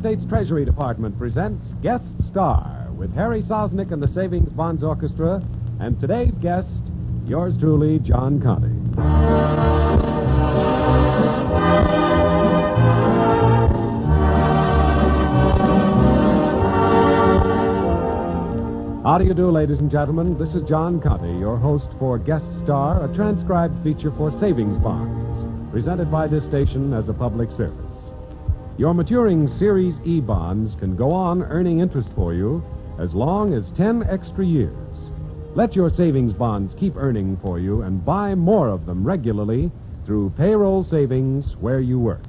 States Treasury Department presents Guest Star with Harry Sosnick and the Savings Bonds Orchestra, and today's guest, yours truly, John Conte. How do you do, ladies and gentlemen? This is John Conte, your host for Guest Star, a transcribed feature for savings bonds, presented by this station as a public service. Your maturing Series E bonds can go on earning interest for you as long as 10 extra years. Let your savings bonds keep earning for you and buy more of them regularly through payroll savings where you work.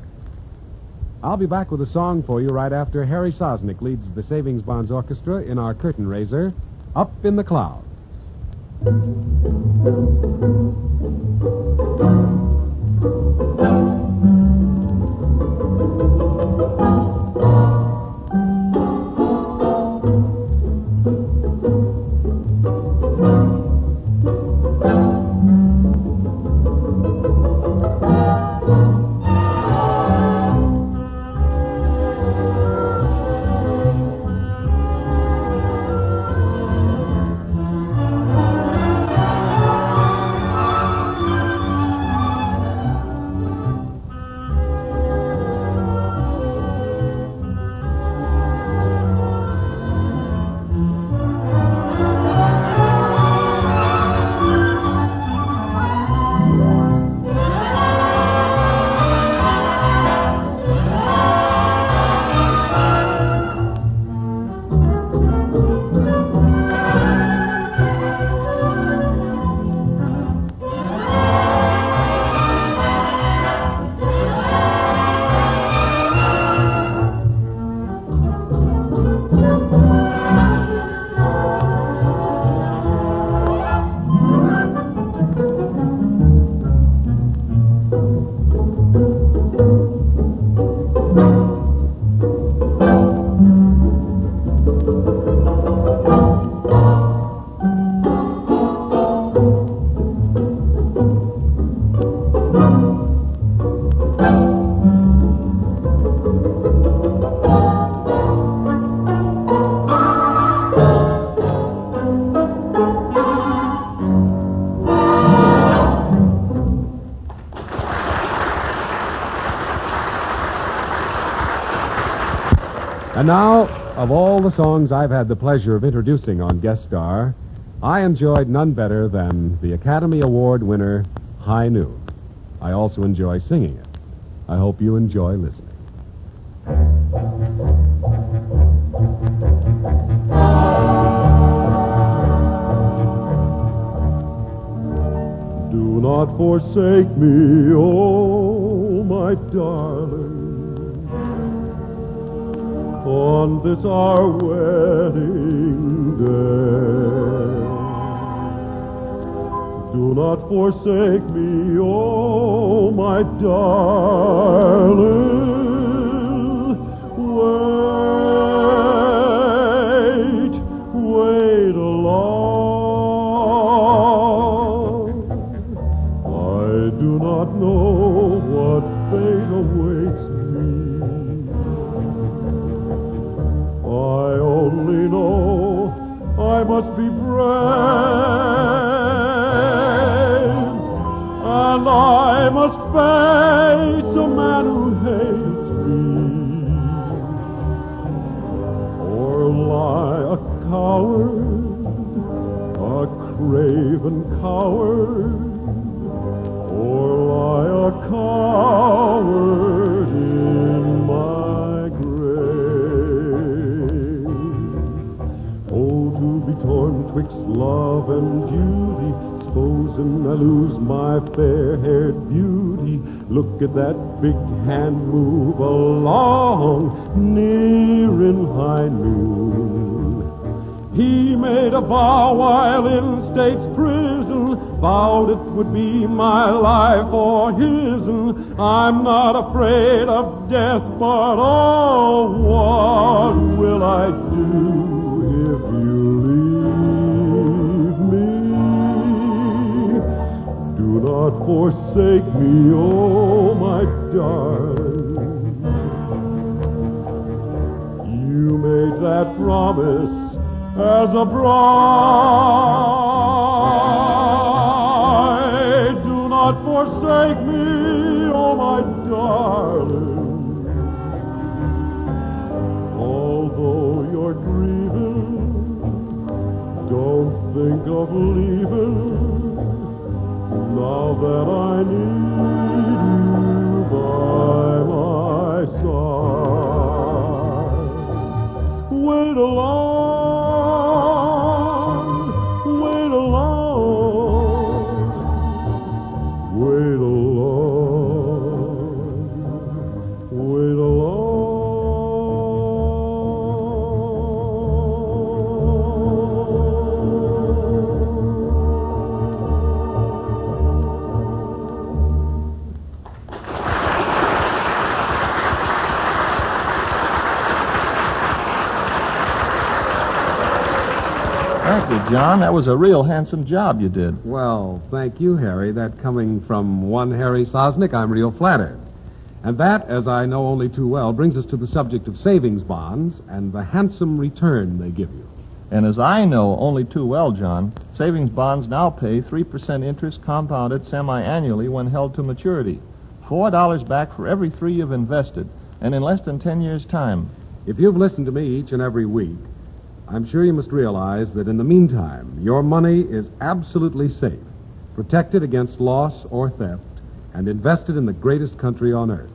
I'll be back with a song for you right after Harry Sosnick leads the Savings Bonds Orchestra in our curtain raiser, Up in the Clouds. And now, of all the songs I've had the pleasure of introducing on Guest Star, I enjoyed none better than the Academy Award winner, High Noon. I also enjoy singing it. I hope you enjoy listening. Do not forsake me, oh my darling, on this our wedding day. Do not forsake me, oh my darling. Wait, wait long. I do not know what fate awaits me. Must be brave, and I must face a man who hates me, or lie a coward, a craven coward Look at that big hand move along, near in high noon. He made a vow while in state's prison, vowed it would be my life or his'n. I'm not afraid of death, but oh, what will I do forsake me, oh my darling. You made that promise as a bride. Thank you, John. That was a real handsome job you did. Well, thank you, Harry. That coming from one Harry Sosnick, I'm real flattered. And that, as I know only too well, brings us to the subject of savings bonds and the handsome return they give you. And as I know only too well, John, savings bonds now pay 3% interest compounded semi annually when held to maturity. $4 back for every three you've invested, and in less than 10 years' time. If you've listened to me each and every week, I'm sure you must realize that in the meantime, your money is absolutely safe, protected against loss or theft, and invested in the greatest country on earth.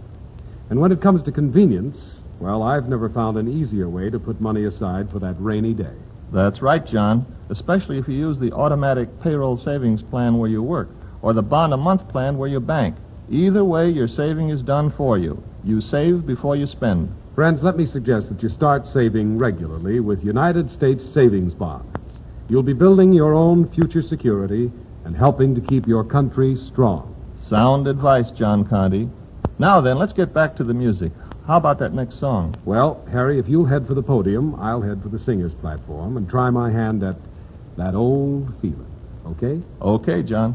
And when it comes to convenience, well, I've never found an easier way to put money aside for that rainy day. That's right, John, especially if you use the automatic payroll savings plan where you work, or the bond a month plan where you bank. Either way, your saving is done for you. You save before you spend. Friends, let me suggest that you start saving regularly with United States savings bonds. You'll be building your own future security and helping to keep your country strong. Sound advice, John Conte. Now then, let's get back to the music. How about that next song? Well, Harry, if you'll head for the podium, I'll head for the singer's platform and try my hand at that old feeling. Okay? Okay, John.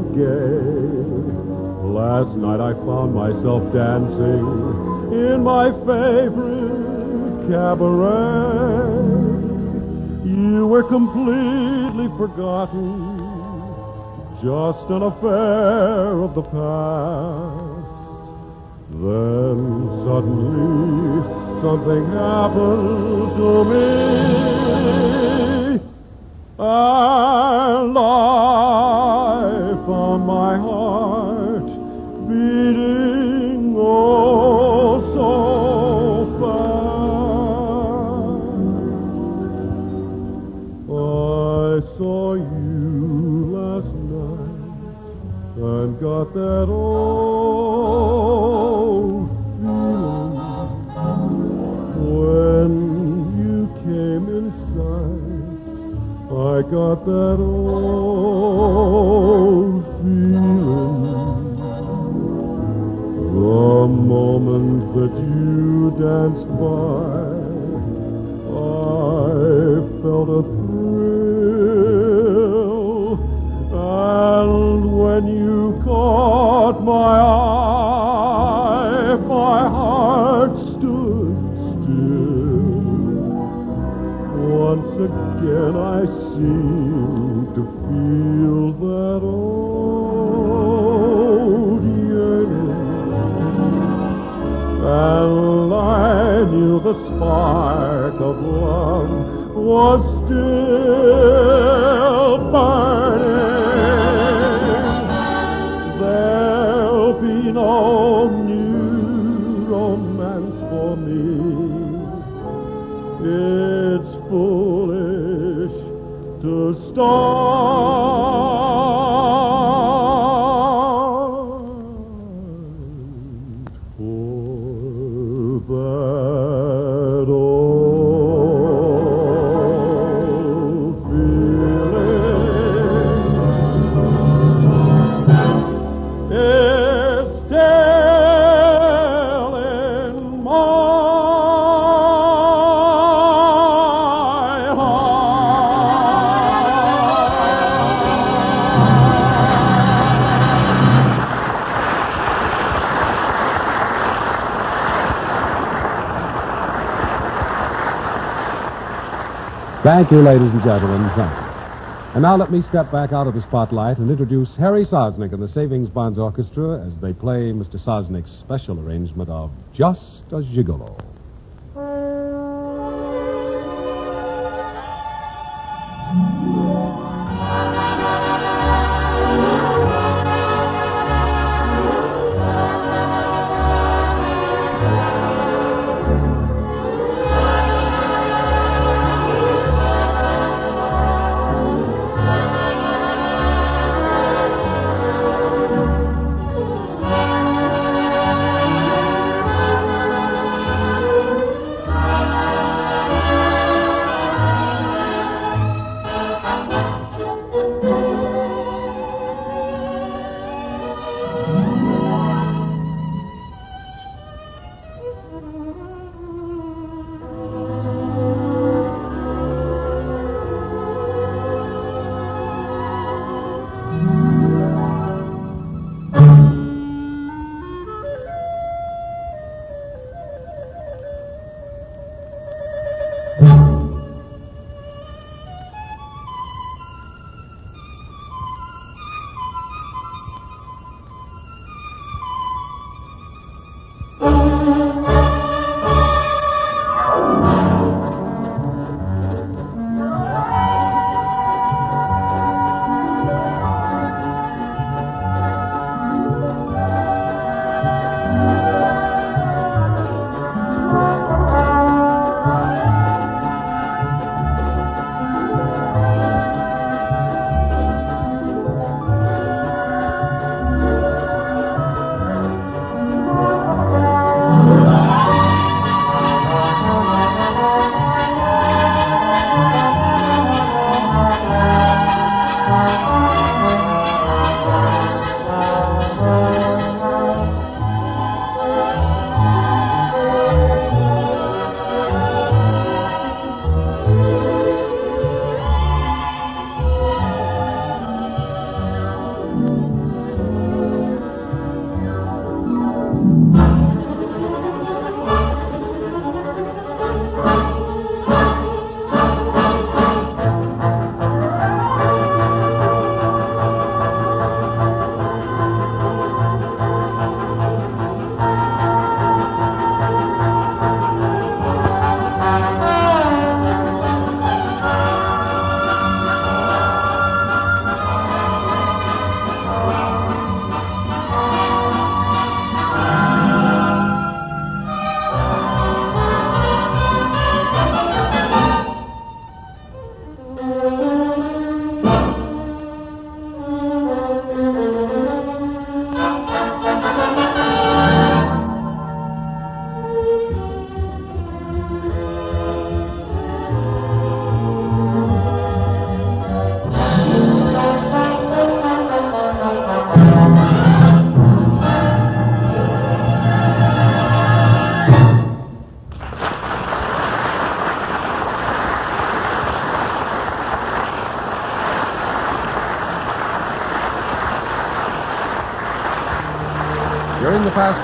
Gay. Last night I found myself dancing in my favorite cabaret. You were completely forgotten, just an affair of the past. Then suddenly something happened to me. And I found my heart beating oh so fast. I saw you last night and got that old feeling when you came inside. I got that old feeling. The moment that you danced by, I felt a thrill. Spark of love was still burning. There'll be no new romance for me. It's foolish to start for Thank you, ladies and gentlemen. Thank you. And now let me step back out of the spotlight and introduce Harry Sosnick and the Savings Bonds Orchestra as they play Mr. Sosnick's special arrangement of Just a Gigolo.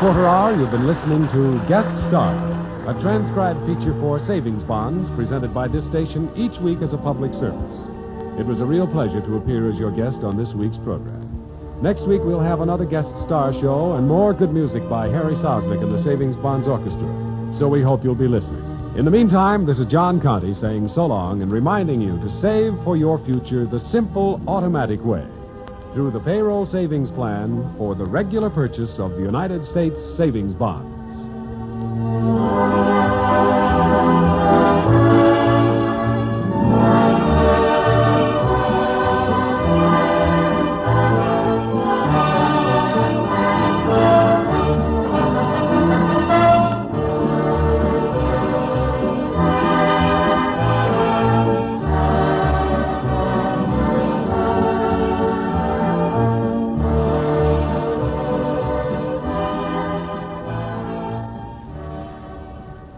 Quarter hour, you've been listening to Guest Star, a transcribed feature for savings bonds presented by this station each week as a public service. It was a real pleasure to appear as your guest on this week's program. Next week, we'll have another guest star show and more good music by Harry Sosnick and the Savings Bonds Orchestra. So we hope you'll be listening. In the meantime, this is John Conte saying so long and reminding you to save for your future the simple, automatic way through the payroll savings plan for the regular purchase of the United States savings bonds.